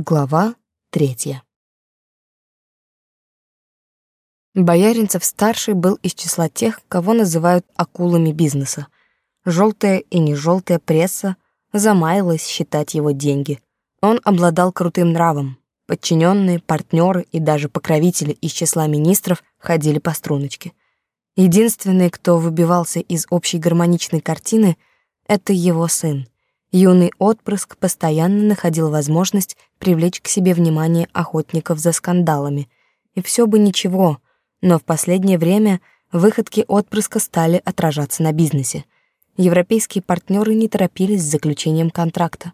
Глава третья. Бояринцев-старший был из числа тех, кого называют акулами бизнеса. Желтая и не желтая пресса замаялась считать его деньги. Он обладал крутым нравом. Подчиненные, партнеры и даже покровители из числа министров ходили по струночке. Единственный, кто выбивался из общей гармоничной картины, это его сын — Юный отпрыск постоянно находил возможность привлечь к себе внимание охотников за скандалами. И все бы ничего, но в последнее время выходки отпрыска стали отражаться на бизнесе. Европейские партнеры не торопились с заключением контракта.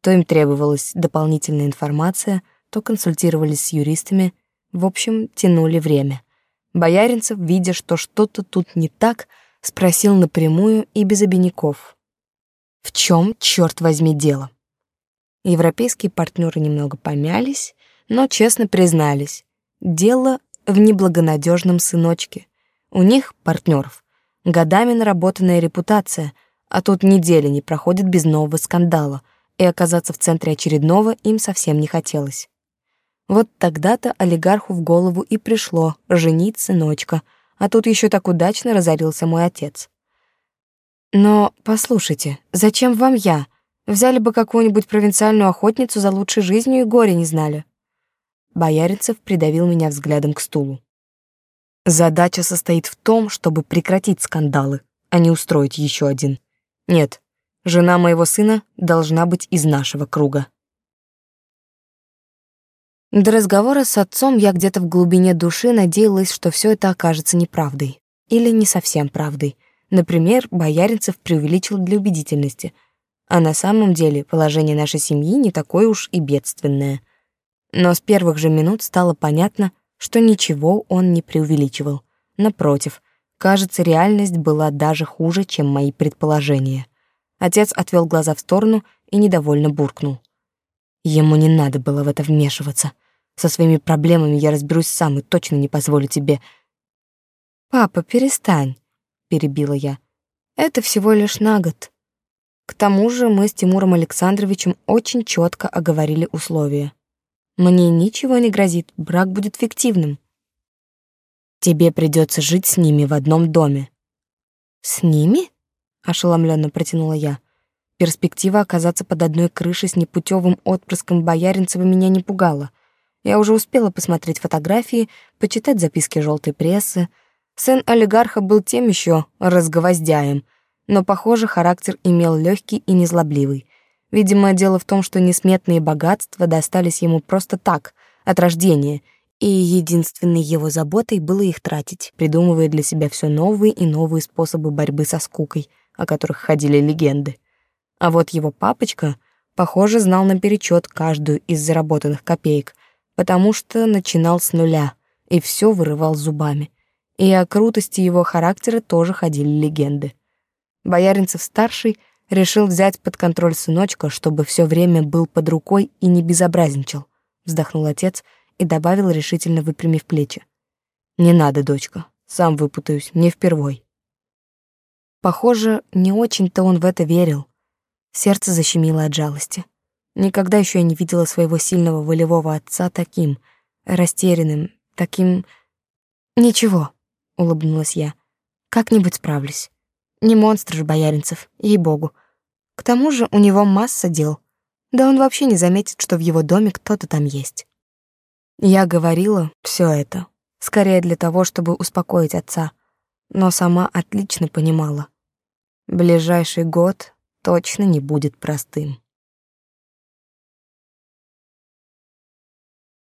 То им требовалась дополнительная информация, то консультировались с юристами, в общем, тянули время. Бояринцев, видя, что что-то тут не так, спросил напрямую и без обиняков. В чем, черт возьми, дело? Европейские партнеры немного помялись, но честно признались. Дело в неблагонадежном сыночке. У них, партнеров, годами наработанная репутация, а тут недели не проходит без нового скандала, и оказаться в центре очередного им совсем не хотелось. Вот тогда-то олигарху в голову и пришло женить сыночка, а тут еще так удачно разорился мой отец. Но, послушайте, зачем вам я? Взяли бы какую-нибудь провинциальную охотницу за лучшей жизнью и горе не знали. Бояринцев придавил меня взглядом к стулу. Задача состоит в том, чтобы прекратить скандалы, а не устроить еще один. Нет, жена моего сына должна быть из нашего круга. До разговора с отцом я где-то в глубине души надеялась, что все это окажется неправдой. Или не совсем правдой. Например, Бояринцев преувеличил для убедительности, а на самом деле положение нашей семьи не такое уж и бедственное. Но с первых же минут стало понятно, что ничего он не преувеличивал. Напротив, кажется, реальность была даже хуже, чем мои предположения. Отец отвел глаза в сторону и недовольно буркнул. Ему не надо было в это вмешиваться. Со своими проблемами я разберусь сам и точно не позволю тебе. Папа, перестань перебила я. Это всего лишь на год. К тому же мы с Тимуром Александровичем очень четко оговорили условия. Мне ничего не грозит, брак будет фиктивным. Тебе придется жить с ними в одном доме. С ними? ошеломленно протянула я. Перспектива оказаться под одной крышей с непутевым отпрыском Бояринцева меня не пугала. Я уже успела посмотреть фотографии, почитать записки желтой прессы, Сын олигарха был тем еще разгвоздяем, но, похоже, характер имел легкий и незлобливый. Видимо, дело в том, что несметные богатства достались ему просто так, от рождения, и единственной его заботой было их тратить, придумывая для себя все новые и новые способы борьбы со скукой, о которых ходили легенды. А вот его папочка, похоже, знал наперечет каждую из заработанных копеек, потому что начинал с нуля и все вырывал зубами и о крутости его характера тоже ходили легенды. Бояринцев-старший решил взять под контроль сыночка, чтобы все время был под рукой и не безобразничал, вздохнул отец и добавил, решительно выпрямив плечи. «Не надо, дочка, сам выпутаюсь, не впервой». Похоже, не очень-то он в это верил. Сердце защемило от жалости. Никогда еще я не видела своего сильного волевого отца таким, растерянным, таким... Ничего, — улыбнулась я. «Как-нибудь справлюсь. Не монстр же Бояринцев, ей-богу. К тому же у него масса дел. Да он вообще не заметит, что в его доме кто-то там есть». Я говорила все это, скорее для того, чтобы успокоить отца, но сама отлично понимала. Ближайший год точно не будет простым.